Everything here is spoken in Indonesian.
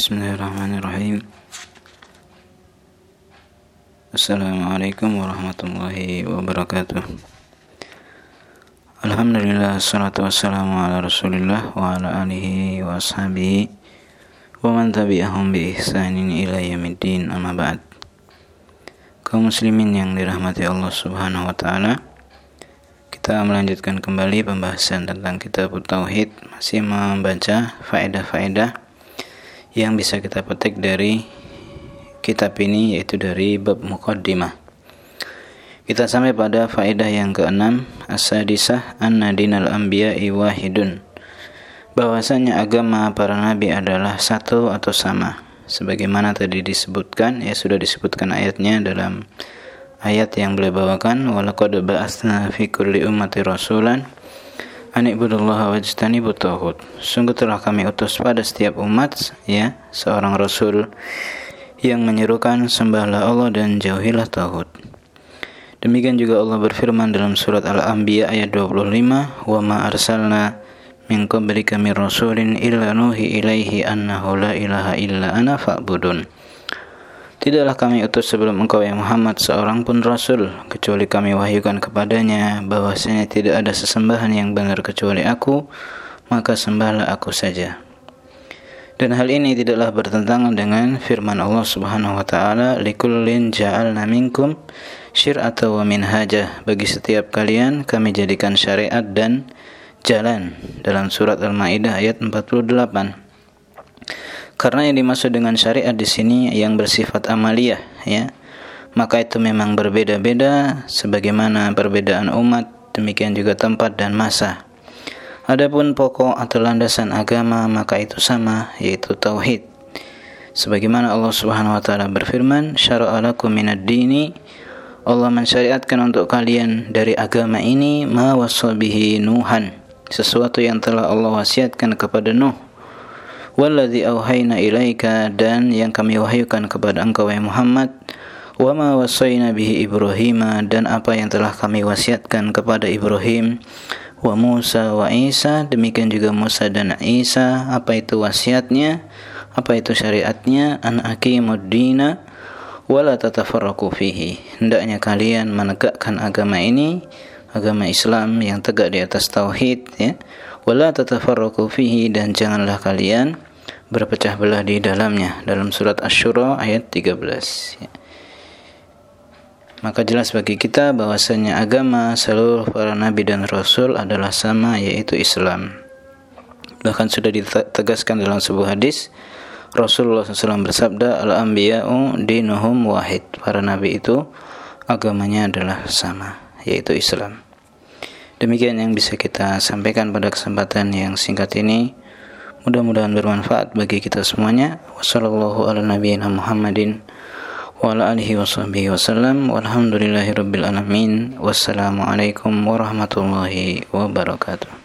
Bismillahirrahmanirrahim. Assalamualaikum warahmatullahi wabarakatuh. Alhamdulillah Assalatu wassalamu ala rasulillah Wa ala alihi wa ashabihi Wa man tabi'ahum bi ihsanin ila yamiddin amma ba'd. Kaum muslimin yang dirahmati Allah subhanahu wa ta'ala kita melanjutkan kembali pembahasan tentang kitab Tauhid. Masih membaca faedah-faedah yang bisa kita petik dari kitab ini yaitu dari bab muqaddimah. Kita sampai pada faedah yang keenam, as-sadisah anna dinal anbiya'i wahidun. Bahwasanya agama para nabi adalah satu atau sama. Sebagaimana tadi disebutkan, ya sudah disebutkan ayatnya dalam ayat yang beliau bawakan walaqad ba'atsna fi kulli ummati rasulan an ibudullaha wajtanibut taghut sungguh telah kami utus pada setiap umat ya seorang rasul yang menyerukan sembahlah Allah dan jauhilah taghut demikian juga Allah berfirman dalam surat Al-Anbiya ayat 25 wa ma arsalna min qablika rasulin illa nuhi ilaihi annahu la ilaha illa ana fa'budun Tidaklah kami utus sebelum engkau ya Muhammad seorang pun Rasul kecuali kami wahyukan kepadanya bahwasanya tidak ada sesembahan yang benar kecuali aku maka sembahlah aku saja. Dan hal ini tidaklah bertentangan dengan firman Allah Subhanahu wa taala likullin ja'alna minkum syir'ata wa minhajah bagi setiap kalian kami jadikan syariat dan jalan dalam surat Al-Maidah ayat 48. Karena yang dimaksud dengan syariat di sini yang bersifat amaliyah ya. Maka itu memang berbeda-beda sebagaimana perbedaan umat, demikian juga tempat dan masa. Adapun pokok atau landasan agama maka itu sama yaitu tauhid. Sebagaimana Allah Subhanahu wa taala berfirman, "Syara'a lakum minad dini" Allah mensyariatkan untuk kalian dari agama ini ma wasabihi Nuhan, sesuatu yang telah Allah wasiatkan kepada Nuh ilaika dan yang kami wahyukan kepada engkau ya Muhammad wa ma bihi Ibrahim dan apa yang telah kami wasiatkan kepada Ibrahim wa Musa wa Isa demikian juga Musa dan Isa apa itu wasiatnya apa itu syariatnya an aqimuddina wala tatafarraqu fihi. Hendaknya kalian menegakkan agama ini agama Islam yang tegak di atas tauhid ya. Wala tatafarraqu fihi dan janganlah kalian berpecah belah di dalamnya dalam surat Asy-Syura ayat 13 ya. Maka jelas bagi kita bahwasanya agama seluruh para nabi dan rasul adalah sama yaitu Islam. Bahkan sudah ditegaskan dalam sebuah hadis Rasulullah SAW bersabda Al-Anbiya'u dinuhum wahid Para nabi itu agamanya adalah sama yaitu Islam Demikian yang bisa kita sampaikan pada kesempatan yang singkat ini Mudah-mudahan bermanfaat bagi kita semuanya. Wassalamualaikum warahmatullahi wabarakatuh.